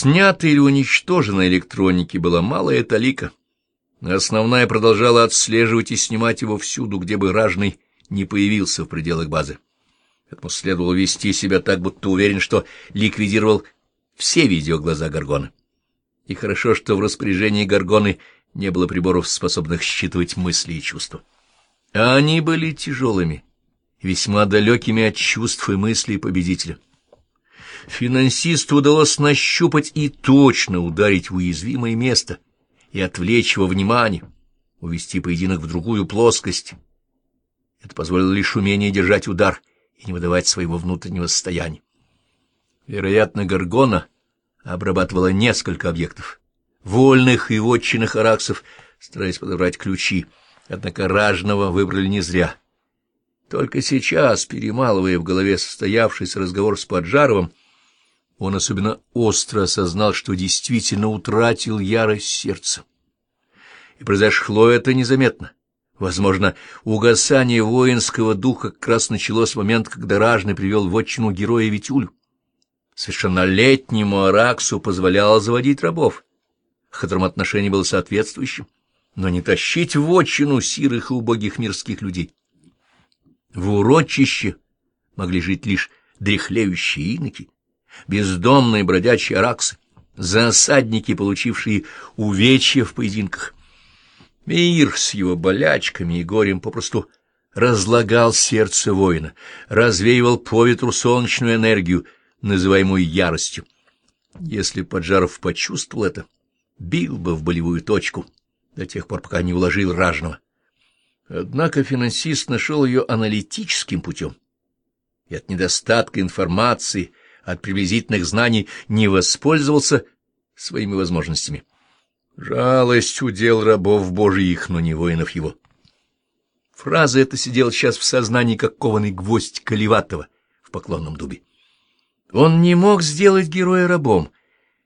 Снятой или уничтоженной электроники была малая талика. Основная продолжала отслеживать и снимать его всюду, где бы ражный не появился в пределах базы. Поэтому следовало вести себя так, будто уверен, что ликвидировал все видеоглаза Гаргона. И хорошо, что в распоряжении Гаргоны не было приборов, способных считывать мысли и чувства. А они были тяжелыми, весьма далекими от чувств и мыслей победителя. Финансисту удалось нащупать и точно ударить в уязвимое место и отвлечь его внимание, увести поединок в другую плоскость. Это позволило лишь умение держать удар и не выдавать своего внутреннего состояния. Вероятно, Гаргона обрабатывала несколько объектов, вольных и вотчинных араксов, стараясь подобрать ключи, однако ражного выбрали не зря. Только сейчас, перемалывая в голове состоявшийся разговор с Поджаровым, он особенно остро осознал, что действительно утратил ярость сердца. И произошло это незаметно. Возможно, угасание воинского духа как раз началось с момента, когда Ражный привел в отчину героя Витюлю. Совершеннолетнему Араксу позволяло заводить рабов, к которым отношение было соответствующим, но не тащить в отчину сирых и убогих мирских людей. В урочище могли жить лишь дряхлеющие иноки, бездомные бродячие араксы, засадники, получившие увечья в поединках. Мир с его болячками и горем попросту разлагал сердце воина, развеивал по ветру солнечную энергию, называемую яростью. Если Поджаров почувствовал это, бил бы в болевую точку до тех пор, пока не уложил ражного. Однако финансист нашел ее аналитическим путем, и от недостатка информации — от приблизительных знаний не воспользовался своими возможностями. Жалость удел рабов божьих, но не воинов его. Фраза эта сидела сейчас в сознании, как кованый гвоздь Колеватова в поклонном дубе. Он не мог сделать героя рабом,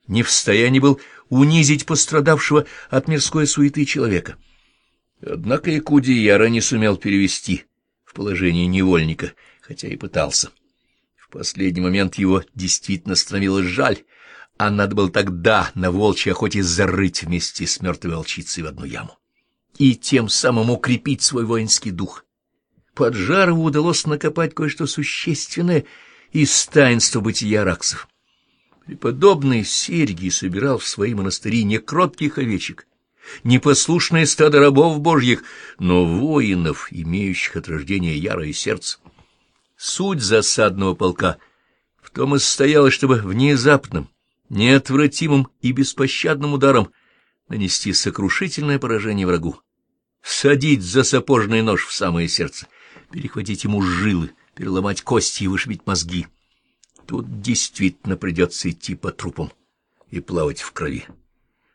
не в состоянии был унизить пострадавшего от мирской суеты человека. Однако и Кудияра не сумел перевести в положение невольника, хотя и пытался последний момент его действительно становилось жаль, а надо было тогда на волчьей охоте зарыть вместе с мертвой волчицей в одну яму и тем самым укрепить свой воинский дух. Под Жарову удалось накопать кое-что существенное из таинства бытия раксов. Преподобный Сергий собирал в свои монастыри не кротких овечек, не послушные стадо рабов божьих, но воинов, имеющих от рождения ярое сердце. Суть засадного полка в том и состояла, чтобы внезапным, неотвратимым и беспощадным ударом нанести сокрушительное поражение врагу, садить за сапожный нож в самое сердце, перехватить ему жилы, переломать кости и вышибить мозги. Тут действительно придется идти по трупам и плавать в крови.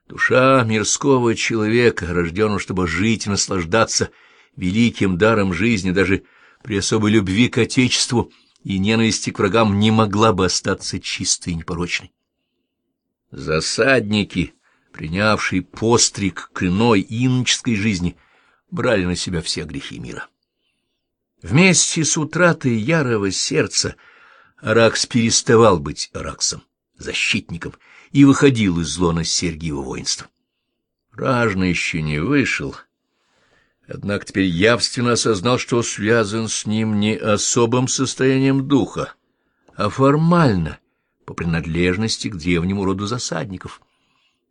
Душа мирского человека, рожденного, чтобы жить и наслаждаться великим даром жизни, даже при особой любви к Отечеству и ненависти к врагам не могла бы остаться чистой и непорочной. Засадники, принявшие постриг к иной иноческой жизни, брали на себя все грехи мира. Вместе с утратой ярого сердца Аракс переставал быть Араксом, защитником, и выходил из злона Сергиева воинства. Ражный еще не вышел — Однако теперь явственно осознал, что связан с ним не особым состоянием духа, а формально, по принадлежности к древнему роду засадников.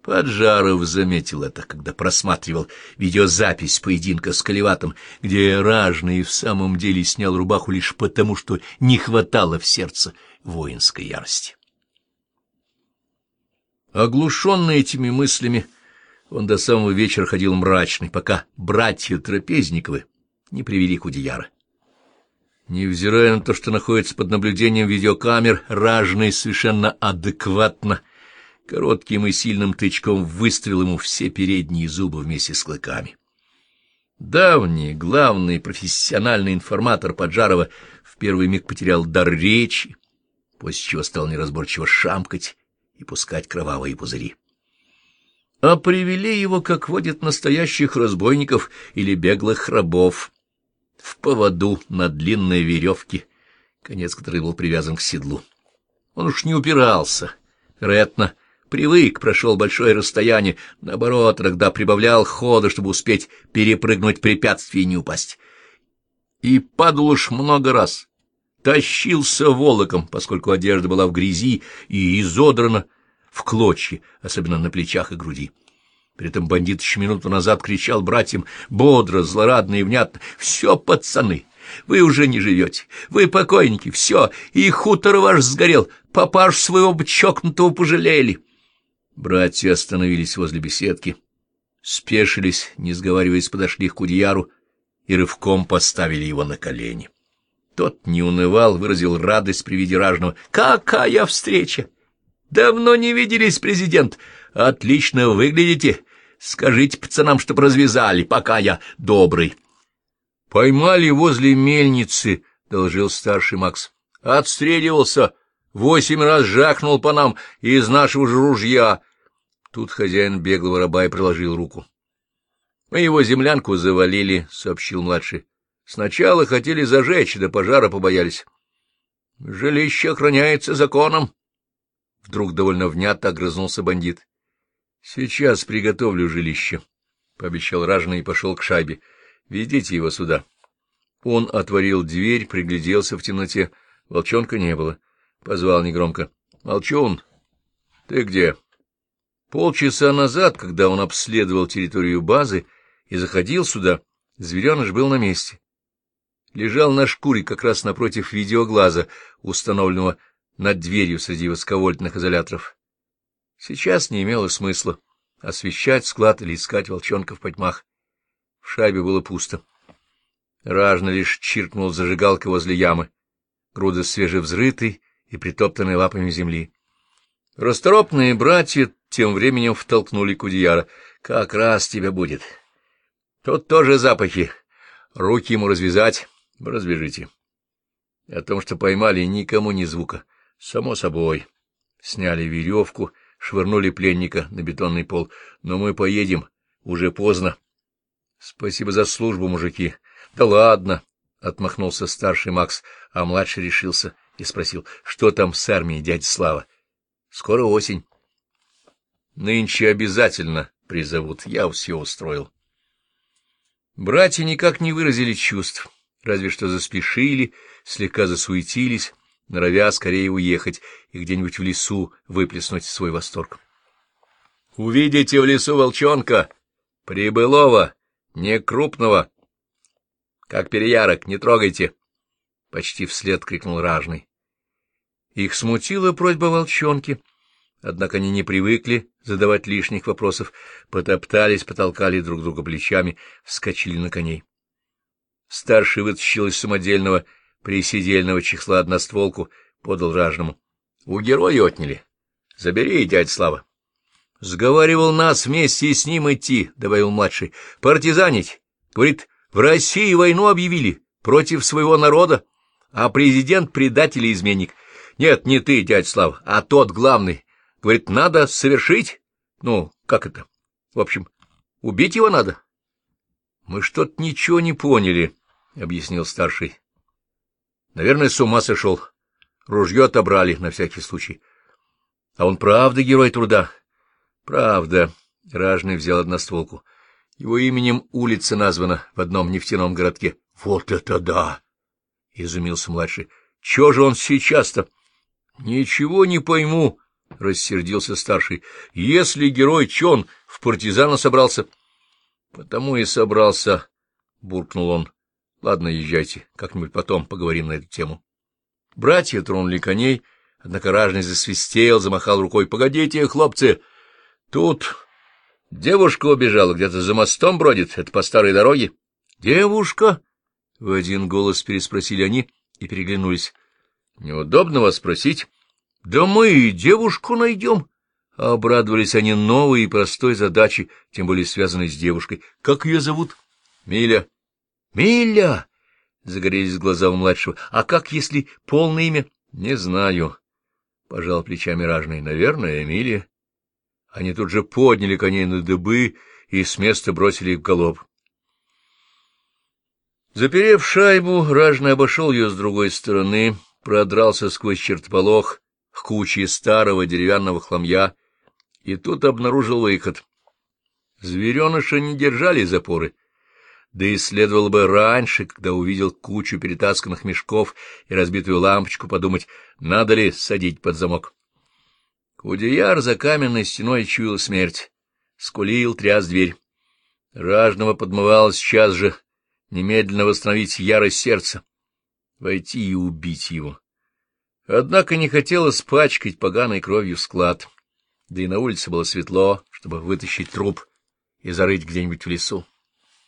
Поджаров заметил это, когда просматривал видеозапись поединка с Колеватом, где Ражный в самом деле снял рубаху лишь потому, что не хватало в сердце воинской ярости. Оглушенный этими мыслями, он до самого вечера ходил мрачный, пока братья Трапезниковы не привели Кудеяра. Невзирая на то, что находится под наблюдением видеокамер, ражный совершенно адекватно, коротким и сильным тычком выстрелил ему все передние зубы вместе с клыками. Давний, главный профессиональный информатор Поджарова в первый миг потерял дар речи, после чего стал неразборчиво шамкать и пускать кровавые пузыри а привели его, как водят настоящих разбойников или беглых рабов, в поводу на длинной веревке, конец которой был привязан к седлу. Он уж не упирался, вероятно, Привык, прошел большое расстояние, наоборот, тогда прибавлял хода, чтобы успеть перепрыгнуть препятствие и не упасть. И падал уж много раз. Тащился волоком, поскольку одежда была в грязи и изодрана в клочья, особенно на плечах и груди. При этом бандит еще минуту назад кричал братьям бодро, злорадно и внятно «Все, пацаны!» Вы уже не живете, вы покойники, все, и хутор ваш сгорел, папаш своего бы чокнутого пожалели. Братья остановились возле беседки, спешились, не сговариваясь, подошли к Кудеяру и рывком поставили его на колени. Тот не унывал, выразил радость при виде ражного. «Какая встреча! Давно не виделись, президент! Отлично выглядите! Скажите пацанам, чтоб развязали, пока я добрый!» «Поймали возле мельницы», — доложил старший Макс. «Отстреливался, восемь раз жахнул по нам из нашего же ружья». Тут хозяин беглого раба и приложил руку. «Мы его землянку завалили», — сообщил младший. «Сначала хотели зажечь, да пожара побоялись». «Жилище охраняется законом». Вдруг довольно внятно огрызнулся бандит. «Сейчас приготовлю жилище», — пообещал ражный и пошел к шайбе. Ведите его сюда. Он отворил дверь, пригляделся в темноте. Волчонка не было. Позвал негромко. — Молчун, ты где? Полчаса назад, когда он обследовал территорию базы и заходил сюда, звереныш был на месте. Лежал на шкуре как раз напротив видеоглаза, установленного над дверью среди высоковольтных изоляторов. Сейчас не имело смысла освещать склад или искать волчонка в потьмах. В шайбе было пусто. Ражно лишь чиркнул зажигалкой возле ямы, груда свежевзрытой и притоптанной лапами земли. Расторопные братья тем временем втолкнули Кудияра. «Как раз тебя будет. Тут тоже запахи. Руки ему развязать. Развяжите». О том, что поймали, никому ни звука. Само собой. Сняли веревку, швырнули пленника на бетонный пол. Но мы поедем. Уже поздно. — Спасибо за службу, мужики. — Да ладно, — отмахнулся старший Макс, а младший решился и спросил, что там с армией, дядя Слава? — Скоро осень. — Нынче обязательно призовут, я все устроил. Братья никак не выразили чувств, разве что заспешили, слегка засуетились, норовя скорее уехать и где-нибудь в лесу выплеснуть свой восторг. — Увидите в лесу волчонка, прибылого, не крупного. Как переярок, не трогайте. Почти вслед крикнул ражный. Их смутила просьба волчонки, однако они не привыкли задавать лишних вопросов, потоптались, потолкали друг друга плечами, вскочили на коней. Старший вытащил из самодельного присидельного чехла одностволку, подал ражному. — У героя отняли. Забери, дядь Слава. — Сговаривал нас вместе с ним идти, — добавил младший. — Партизанить. Говорит, в России войну объявили против своего народа, а президент — предатель и изменник. Нет, не ты, дядь Слав, а тот главный. Говорит, надо совершить. Ну, как это? В общем, убить его надо. — Мы что-то ничего не поняли, — объяснил старший. — Наверное, с ума сошел. Ружье отобрали на всякий случай. А он правда герой труда. Правда, Ражный взял одностволку. Его именем улица названа в одном нефтяном городке. Вот это да! — изумился младший. — Чего же он сейчас-то? — Ничего не пойму, — рассердился старший. — Если герой Чон в партизана собрался... — Потому и собрался, — буркнул он. — Ладно, езжайте, как-нибудь потом поговорим на эту тему. Братья тронули коней, однако Ражный засвистел, замахал рукой. — Погодите, хлопцы! — Тут девушка убежала, где-то за мостом бродит, это по старой дороге. — Девушка? — в один голос переспросили они и переглянулись. — Неудобно вас спросить. — Да мы и девушку найдем. Обрадовались они новой и простой задаче, тем более связанной с девушкой. — Как ее зовут? — Миля. — Миля! — загорелись глаза у младшего. — А как, если полное имя? — Не знаю. — пожал плечами ражный. — Наверное, Эмилия. Они тут же подняли коней на дыбы и с места бросили их в галоп. Заперев шайбу, ражный обошел ее с другой стороны, продрался сквозь чертополох к куче старого деревянного хламья и тут обнаружил выход. Звереныша не держали запоры, да и следовало бы раньше, когда увидел кучу перетасканных мешков и разбитую лампочку, подумать, надо ли садить под замок. Кудеяр за каменной стеной чуял смерть, скулил, тряс дверь. Ражного подмывал сейчас же немедленно восстановить ярость сердца, войти и убить его. Однако не хотелось пачкать поганой кровью склад, да и на улице было светло, чтобы вытащить труп и зарыть где-нибудь в лесу.